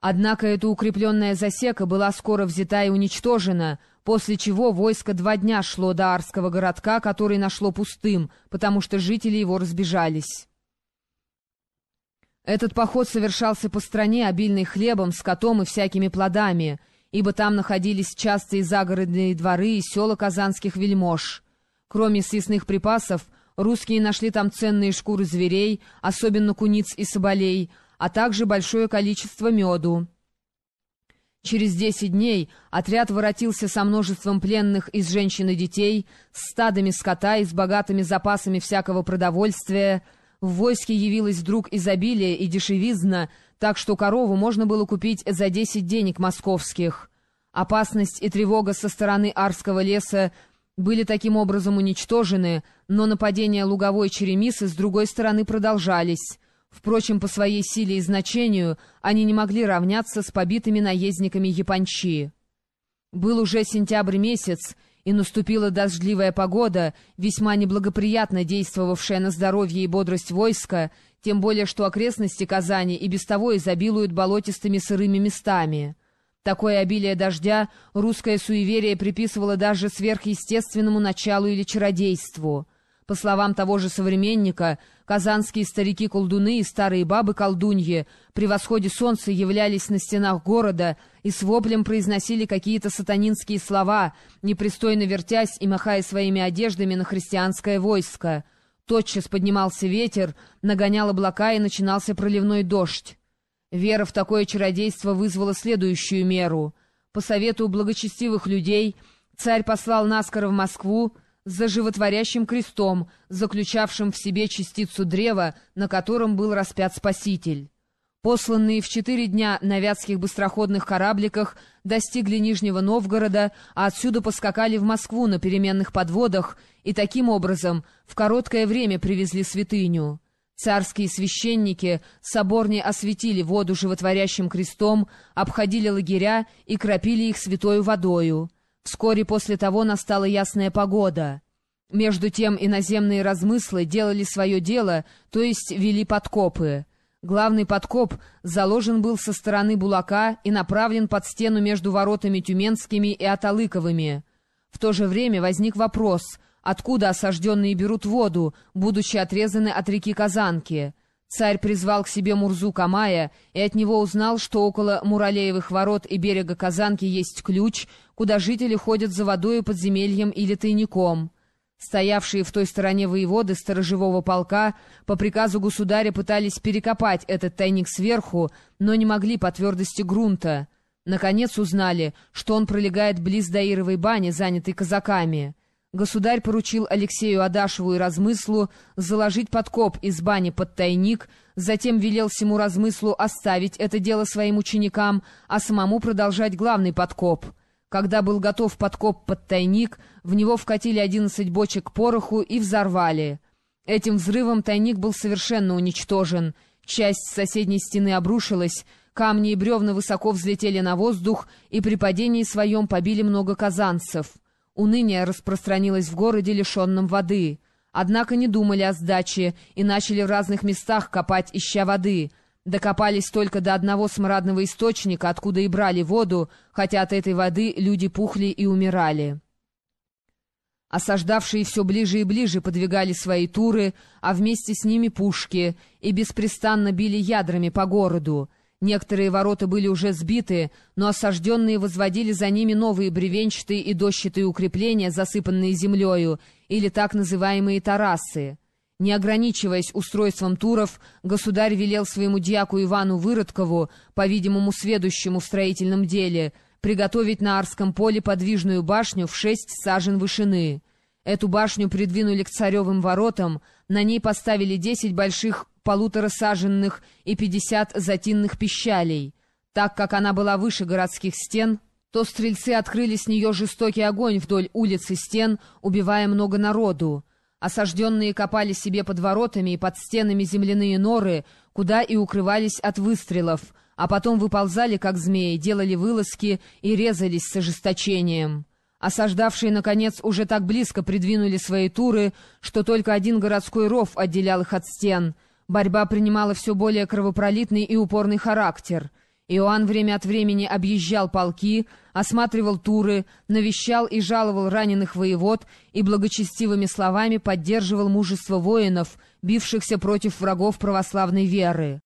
Однако эта укрепленная засека была скоро взята и уничтожена, после чего войско два дня шло до Арского городка, который нашло пустым, потому что жители его разбежались. Этот поход совершался по стране, обильной хлебом, скотом и всякими плодами, ибо там находились частые загородные дворы и села казанских вельмож. Кроме съестных припасов, русские нашли там ценные шкуры зверей, особенно куниц и соболей, а также большое количество меду. Через десять дней отряд воротился со множеством пленных из женщин и детей, с стадами скота и с богатыми запасами всякого продовольствия. В войске явилось вдруг изобилие и дешевизна, так что корову можно было купить за десять денег московских. Опасность и тревога со стороны Арского леса были таким образом уничтожены, но нападения луговой черемисы с другой стороны продолжались. Впрочем, по своей силе и значению они не могли равняться с побитыми наездниками Япончи. Был уже сентябрь месяц, и наступила дождливая погода, весьма неблагоприятно действовавшая на здоровье и бодрость войска, тем более что окрестности Казани и без того изобилуют болотистыми сырыми местами. Такое обилие дождя русское суеверие приписывало даже сверхъестественному началу или чародейству — по словам того же современника, казанские старики-колдуны и старые бабы-колдуньи при восходе солнца являлись на стенах города и с воплем произносили какие-то сатанинские слова, непристойно вертясь и махая своими одеждами на христианское войско. Тотчас поднимался ветер, нагонял облака и начинался проливной дождь. Вера в такое чародейство вызвала следующую меру. По совету благочестивых людей царь послал наскоро в Москву, за животворящим крестом, заключавшим в себе частицу древа, на котором был распят Спаситель. Посланные в четыре дня на вятских быстроходных корабликах достигли Нижнего Новгорода, а отсюда поскакали в Москву на переменных подводах и таким образом в короткое время привезли святыню. Царские священники соборне осветили воду животворящим крестом, обходили лагеря и кропили их святою водою. Вскоре после того настала ясная погода. Между тем иноземные размыслы делали свое дело, то есть вели подкопы. Главный подкоп заложен был со стороны Булака и направлен под стену между воротами Тюменскими и Аталыковыми. В то же время возник вопрос, откуда осажденные берут воду, будучи отрезаны от реки Казанки. Царь призвал к себе Мурзу Камая и от него узнал, что около Муралеевых ворот и берега Казанки есть ключ, куда жители ходят за водой, подземельем или тайником. Стоявшие в той стороне воеводы сторожевого полка по приказу государя пытались перекопать этот тайник сверху, но не могли по твердости грунта. Наконец узнали, что он пролегает близ Даировой бани, занятой казаками. Государь поручил Алексею Адашеву и Размыслу заложить подкоп из бани под тайник, затем велел всему Размыслу оставить это дело своим ученикам, а самому продолжать главный подкоп. Когда был готов подкоп под тайник, в него вкатили одиннадцать бочек пороху и взорвали. Этим взрывом тайник был совершенно уничтожен. Часть соседней стены обрушилась, камни и бревна высоко взлетели на воздух и при падении своем побили много казанцев. Уныние распространилось в городе, лишенном воды. Однако не думали о сдаче и начали в разных местах копать, ища воды. Докопались только до одного смрадного источника, откуда и брали воду, хотя от этой воды люди пухли и умирали. Осаждавшие все ближе и ближе подвигали свои туры, а вместе с ними пушки, и беспрестанно били ядрами по городу. Некоторые ворота были уже сбиты, но осажденные возводили за ними новые бревенчатые и дощатые укрепления, засыпанные землею, или так называемые тарасы. Не ограничиваясь устройством туров, государь велел своему дьяку Ивану Выродкову, по-видимому, сведущему в строительном деле, приготовить на Арском поле подвижную башню в шесть сажен вышины. Эту башню придвинули к царевым воротам, на ней поставили десять больших полуторасаженных и пятьдесят затинных пищалей. Так как она была выше городских стен, то стрельцы открыли с нее жестокий огонь вдоль улиц и стен, убивая много народу. Осажденные копали себе под воротами и под стенами земляные норы, куда и укрывались от выстрелов, а потом выползали, как змеи, делали вылазки и резались с ожесточением. Осаждавшие, наконец, уже так близко придвинули свои туры, что только один городской ров отделял их от стен. Борьба принимала все более кровопролитный и упорный характер. Иоанн время от времени объезжал полки, осматривал туры, навещал и жаловал раненых воевод и благочестивыми словами поддерживал мужество воинов, бившихся против врагов православной веры.